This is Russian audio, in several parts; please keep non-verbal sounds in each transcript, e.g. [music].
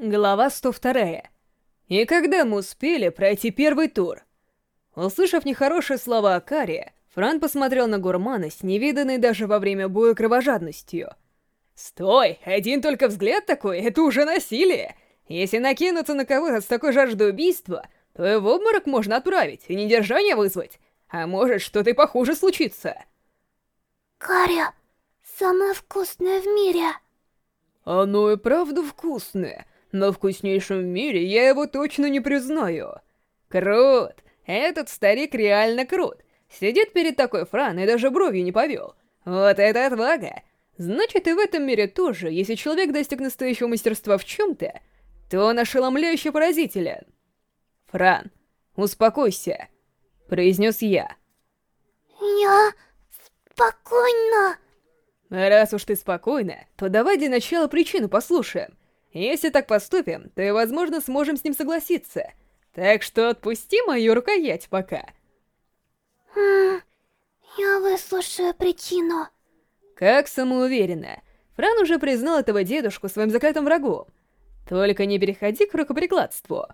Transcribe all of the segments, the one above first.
Глава 102. И когда мы успели пройти первый тур? Услышав нехорошие слова о Каре, Фран посмотрел на гурмана с невиданной даже во время боя кровожадностью. «Стой! Один только взгляд такой — это уже насилие! Если накинуться на кого-то с такой жаждой убийства, то и в обморок можно отправить, и недержание вызвать. А может, что-то и похуже случится!» Каря, самое вкусное в мире. Оно и правда вкусное, но вкуснейшем в мире я его точно не признаю. Крут! Этот старик реально крут. Сидит перед такой Фран и даже бровью не повел. Вот это отвага! Значит, и в этом мире тоже, если человек достиг настоящего мастерства в чем-то, то он ошеломляюще поразителен. «Фран, успокойся», — произнес я. Я спокойно. Раз уж ты спокойна, то давай для начала причину послушаем. Если так поступим, то и, возможно, сможем с ним согласиться. Так что отпусти мою рукоять пока. Я выслушаю причину. Как самоуверенно. Фран уже признал этого дедушку своим заклятым врагом. Только не переходи к рукоприкладству.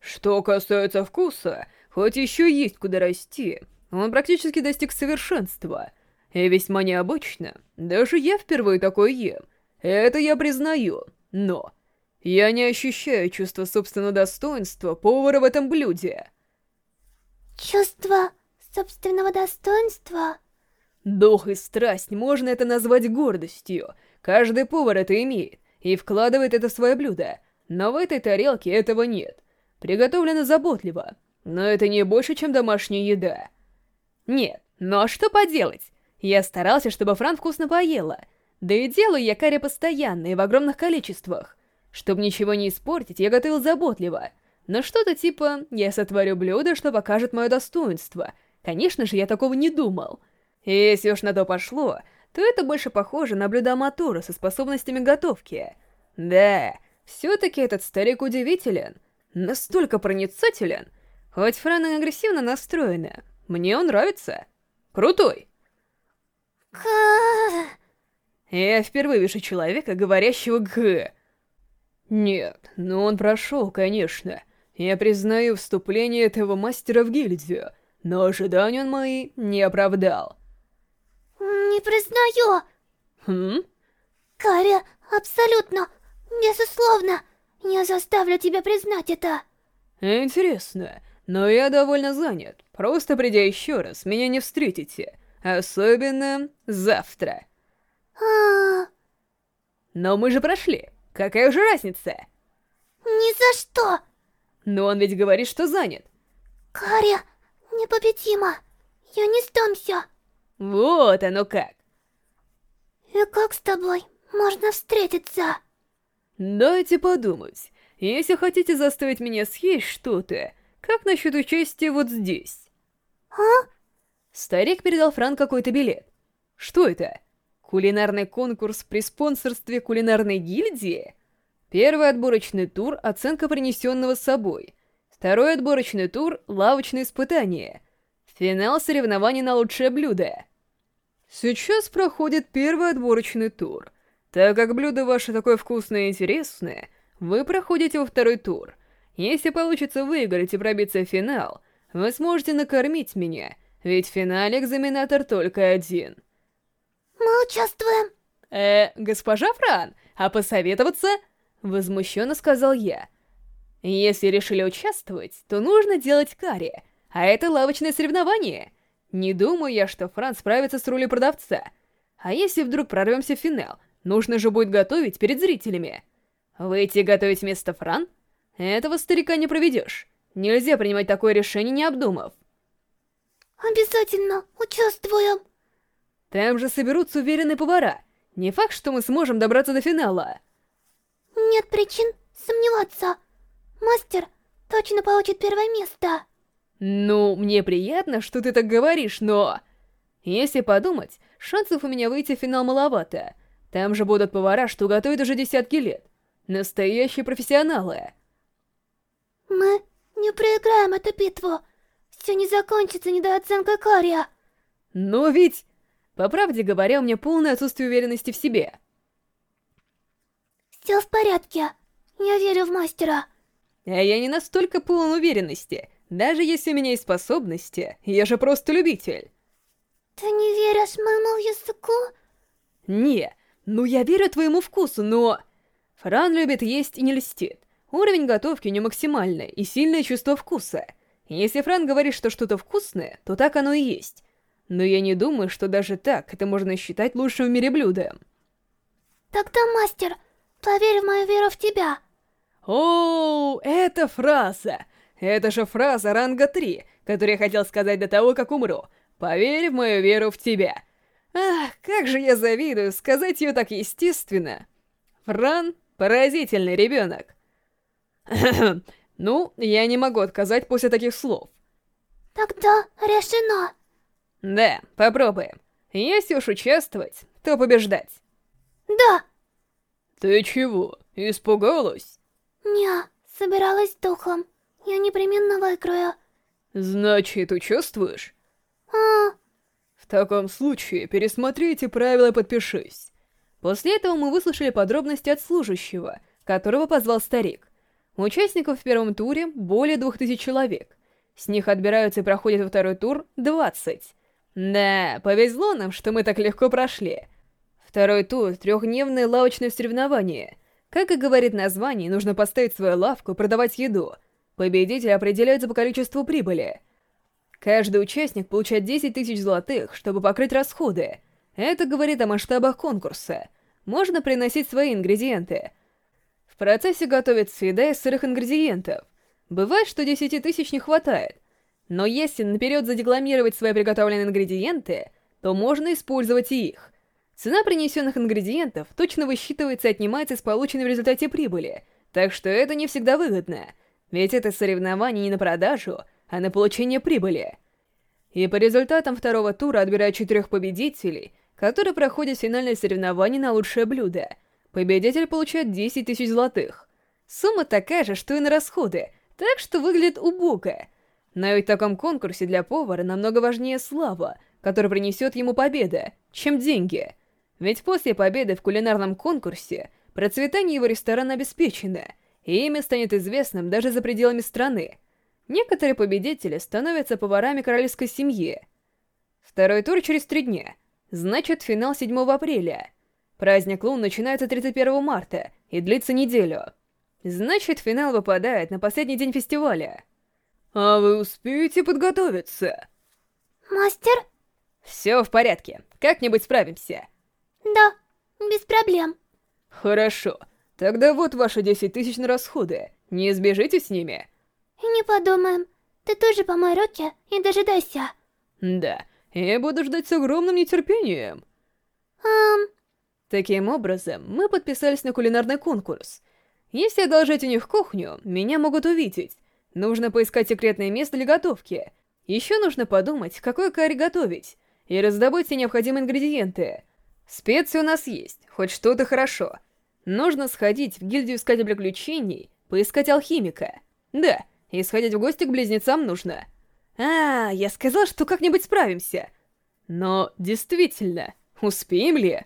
Что касается вкуса, хоть еще есть куда расти, он практически достиг совершенства. И весьма необычно. Даже я впервые такое ем. Это я признаю. Но я не ощущаю чувства собственного достоинства повара в этом блюде. Чувство собственного достоинства? Дух и страсть, можно это назвать гордостью. Каждый повар это имеет и вкладывает это в свое блюдо. Но в этой тарелке этого нет. Приготовлено заботливо. Но это не больше, чем домашняя еда. Нет, но что поделать? Я старался, чтобы Фран вкусно поела. Да и делаю я карри постоянно и в огромных количествах. Чтобы ничего не испортить, я готовил заботливо. Но что-то типа «я сотворю блюдо, что покажет мое достоинство». Конечно же, я такого не думал. И если уж на то пошло, то это больше похоже на блюдо Аматура со способностями готовки. Да, все-таки этот старик удивителен. Настолько проницателен. Хоть Фран агрессивно настроена, мне он нравится. Крутой. Ка... Я впервые вижу человека, говорящего «г». Нет, но он прошел, конечно. Я признаю вступление этого мастера в гильдию, но ожидания он мои не оправдал. Не признаю. Хм? Каря, абсолютно, безусловно. Я заставлю тебя признать это. Интересно, но я довольно занят. Просто придя еще раз, меня не встретите. Особенно завтра. А... Но мы же прошли. Какая уже разница? Ни за что. Но он ведь говорит, что занят. Каря, непобедима. Я не сдамся. Вот оно как. И как с тобой можно встретиться? Дайте подумать. Если хотите заставить меня съесть что-то, как насчет участия вот здесь? А? Старик передал Фран какой-то билет. Что это? Кулинарный конкурс при спонсорстве кулинарной гильдии? Первый отборочный тур — оценка принесенного с собой. Второй отборочный тур — лавочное испытание. Финал соревнований на лучшее блюдо. Сейчас проходит первый отборочный тур. Так как блюдо ваше такое вкусное и интересное, вы проходите во второй тур. Если получится выиграть и пробиться в финал, вы сможете накормить меня, ведь в финале экзаменатор только один. Мы участвуем. Э, госпожа Фран, а посоветоваться? Возмущенно сказал я. Если решили участвовать, то нужно делать карри, а это лавочное соревнование. Не думаю я, что Фран справится с ролью продавца. А если вдруг прорвемся в финал, нужно же будет готовить перед зрителями. Выйти готовить вместо Фран? Этого старика не проведешь. Нельзя принимать такое решение, не обдумав. Обязательно участвуем. Там же соберутся уверенные повара. Не факт, что мы сможем добраться до финала. Нет причин сомневаться. Мастер точно получит первое место. Ну, мне приятно, что ты так говоришь, но... Если подумать, шансов у меня выйти в финал маловато. Там же будут повара, что готовят уже десятки лет. Настоящие профессионалы. Мы не проиграем эту битву. Все не закончится недооценкой Кария. Но ведь... По правде говоря, у меня полное отсутствие уверенности в себе. Все в порядке. Я верю в мастера. А я не настолько полон уверенности. Даже если у меня есть способности, я же просто любитель. Ты не веришь моему языку? Не, ну я верю твоему вкусу, но... Фран любит есть и не льстит. Уровень готовки у него максимальный и сильное чувство вкуса. Если Фран говорит, что что-то вкусное, то так оно и есть. Но я не думаю, что даже так это можно считать лучшим в мире блюдом. Тогда, мастер, поверь в мою веру в тебя. О, это фраза! Это же фраза ранга 3, которую я хотел сказать до того, как умру. Поверь в мою веру в тебя. Ах, как же я завидую, сказать ее так естественно. Фран — поразительный ребенок. [coughs] ну, я не могу отказать после таких слов. Тогда решено. Да, попробуем. Если уж участвовать, то побеждать. Да. Ты чего, испугалась? Не, собиралась духом. Я непременно выиграю. Значит, участвуешь? А. В таком случае, пересмотрите правила и подпишись. После этого мы выслушали подробности от служащего, которого позвал старик. Участников в первом туре более двух тысяч человек. С них отбираются и проходят во второй тур 20. Да, повезло нам, что мы так легко прошли. Второй тур — трехдневное лавочное соревнование. Как и говорит название, нужно поставить свою лавку продавать еду. Победитель определяется по количеству прибыли. Каждый участник получает 10 тысяч золотых, чтобы покрыть расходы. Это говорит о масштабах конкурса. Можно приносить свои ингредиенты. В процессе готовится еда из сырых ингредиентов. Бывает, что 10 тысяч не хватает. Но если наперед задекламировать свои приготовленные ингредиенты, то можно использовать и их. Цена принесенных ингредиентов точно высчитывается и отнимается из полученной в результате прибыли, так что это не всегда выгодно, ведь это соревнование не на продажу, а на получение прибыли. И по результатам второго тура отбирают четырех победителей, которые проходят финальное соревнование на лучшее блюдо. Победитель получает 10 тысяч золотых. Сумма такая же, что и на расходы, так что выглядит убого. Но ведь в таком конкурсе для повара намного важнее слава, которая принесет ему победа, чем деньги. Ведь после победы в кулинарном конкурсе процветание его ресторана обеспечено, и имя станет известным даже за пределами страны. Некоторые победители становятся поварами королевской семьи. Второй тур через три дня. Значит, финал 7 апреля. Праздник Лун начинается 31 марта и длится неделю. Значит, финал выпадает на последний день фестиваля. А вы успеете подготовиться? Мастер? Все в порядке. Как-нибудь справимся. Да, без проблем. Хорошо. Тогда вот ваши 10 тысяч на расходы. Не избежите с ними. И не подумаем. Ты тоже помой руки и дожидайся. Да, я буду ждать с огромным нетерпением. Эм... Таким образом, мы подписались на кулинарный конкурс. Если одолжить у них кухню, меня могут увидеть. Нужно поискать секретное место для готовки. Еще нужно подумать, какой карри готовить, и раздобыть все необходимые ингредиенты. Специи у нас есть, хоть что-то хорошо. Нужно сходить в гильдию искать приключений, поискать алхимика. Да, и сходить в гости к близнецам нужно. А, я сказал, что как-нибудь справимся. Но, действительно, успеем ли?